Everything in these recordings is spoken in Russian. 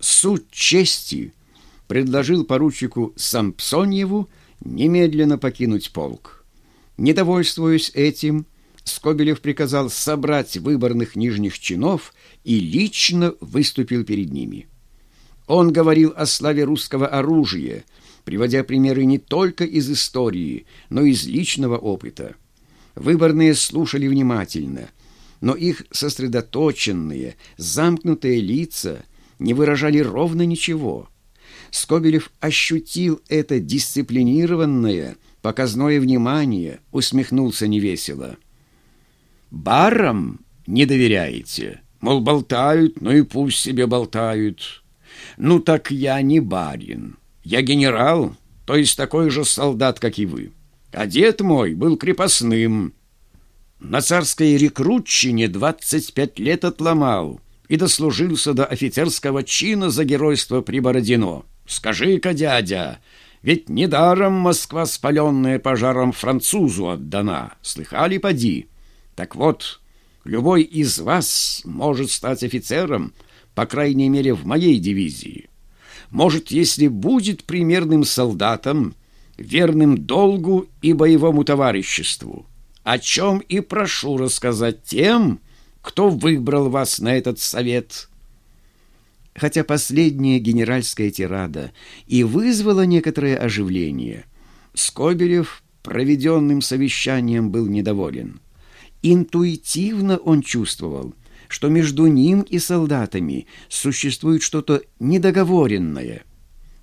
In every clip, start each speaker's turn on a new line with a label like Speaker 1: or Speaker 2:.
Speaker 1: суд чести предложил поручику Сампсоньеву немедленно покинуть полк. Недовольствуясь этим, Скобелев приказал собрать выборных нижних чинов и лично выступил перед ними. Он говорил о славе русского оружия, приводя примеры не только из истории, но и из личного опыта. Выборные слушали внимательно, но их сосредоточенные, замкнутые лица не выражали ровно ничего. Скобелев ощутил это дисциплинированное, показное внимание, усмехнулся невесело. «Барам не доверяете? Мол, болтают, ну и пусть себе болтают. Ну так я не барин, я генерал, то есть такой же солдат, как и вы. А дед мой был крепостным. На царской рекрутчине двадцать пять лет отломал» и дослужился до офицерского чина за геройство при Бородино. Скажи-ка, дядя, ведь недаром Москва, спаленная пожаром, французу отдана. Слыхали, поди? Так вот, любой из вас может стать офицером, по крайней мере, в моей дивизии. Может, если будет примерным солдатом, верным долгу и боевому товариществу, о чем и прошу рассказать тем, кто выбрал вас на этот совет?» Хотя последняя генеральская тирада и вызвала некоторое оживление, Скобелев проведенным совещанием был недоволен. Интуитивно он чувствовал, что между ним и солдатами существует что-то недоговоренное,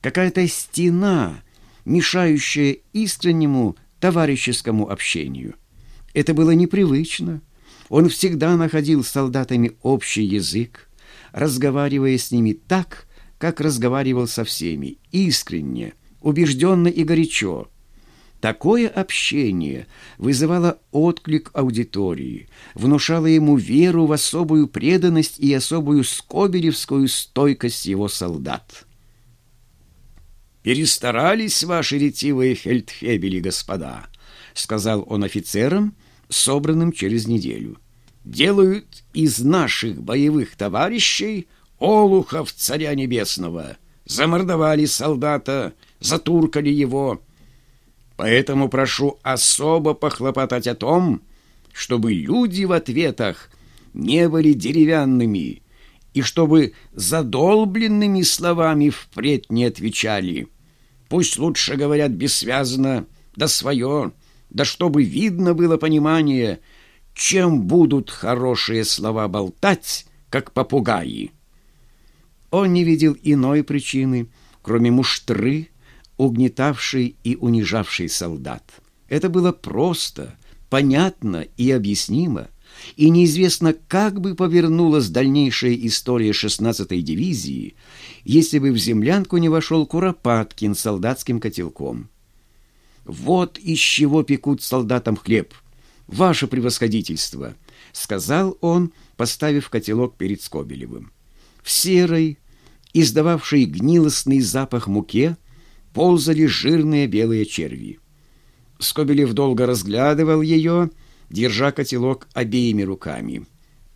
Speaker 1: какая-то стена, мешающая искреннему товарищескому общению. Это было непривычно. Он всегда находил с солдатами общий язык, разговаривая с ними так, как разговаривал со всеми, искренне, убежденно и горячо. Такое общение вызывало отклик аудитории, внушало ему веру в особую преданность и особую скобелевскую стойкость его солдат. «Перестарались ваши ретивые фельдфебели, господа», — сказал он офицерам, — собранным через неделю. Делают из наших боевых товарищей олухов царя небесного. Замордовали солдата, затуркали его. Поэтому прошу особо похлопотать о том, чтобы люди в ответах не были деревянными и чтобы задолбленными словами впредь не отвечали. Пусть лучше говорят бессвязно, да свое, да чтобы видно было понимание, чем будут хорошие слова болтать, как попугаи. Он не видел иной причины, кроме муштры, угнетавшей и унижавшей солдат. Это было просто, понятно и объяснимо, и неизвестно, как бы повернулась дальнейшая история 16-й дивизии, если бы в землянку не вошел Куропаткин с солдатским котелком. «Вот из чего пекут солдатам хлеб, ваше превосходительство», — сказал он, поставив котелок перед Скобелевым. В серой, издававшей гнилостный запах муке, ползали жирные белые черви. Скобелев долго разглядывал ее, держа котелок обеими руками.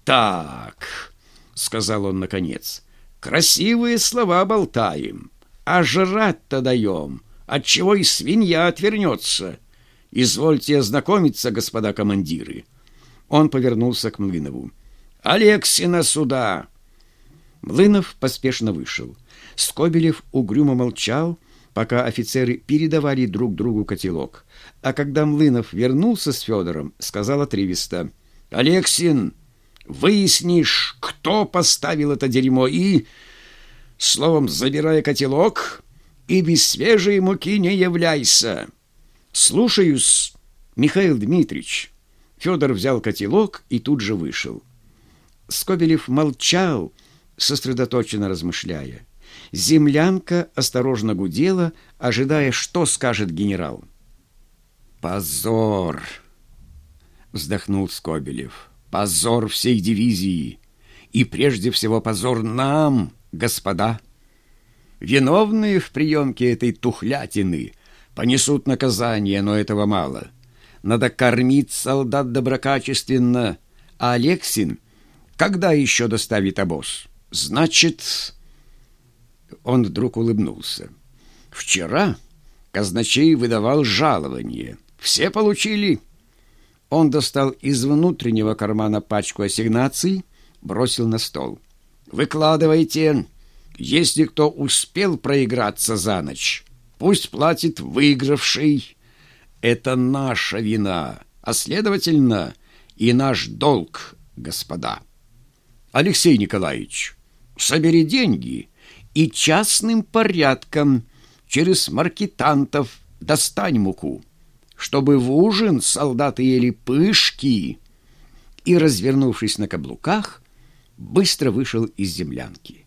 Speaker 1: «Так», — сказал он наконец, — «красивые слова болтаем, а жрать-то даем» отчего и свинья отвернется. Извольте ознакомиться, господа командиры». Он повернулся к Млынову. «Алексина сюда!» Млынов поспешно вышел. Скобелев угрюмо молчал, пока офицеры передавали друг другу котелок. А когда Млынов вернулся с Федором, сказал отрывисто. «Алексин, выяснишь, кто поставил это дерьмо и...» Словом, забирая котелок, и без свежей муки не являйся. Слушаюсь, Михаил Дмитрич. Федор взял котелок и тут же вышел. Скобелев молчал, сосредоточенно размышляя. Землянка осторожно гудела, ожидая, что скажет генерал. «Позор!» — вздохнул Скобелев. «Позор всей дивизии! И прежде всего позор нам, господа!» Виновные в приемке этой тухлятины понесут наказание, но этого мало. Надо кормить солдат доброкачественно, а Алексин когда еще доставит обоз? Значит, Он вдруг улыбнулся. «Вчера казначей выдавал жалование. Все получили?» Он достал из внутреннего кармана пачку ассигнаций, бросил на стол. «Выкладывайте, если кто успел проиграться за ночь, пусть платит выигравший. Это наша вина, а следовательно и наш долг, господа. Алексей Николаевич, собери деньги и частным порядком через маркетантов достань муку, чтобы в ужин солдаты ели пышки» и, развернувшись на каблуках, быстро вышел из землянки.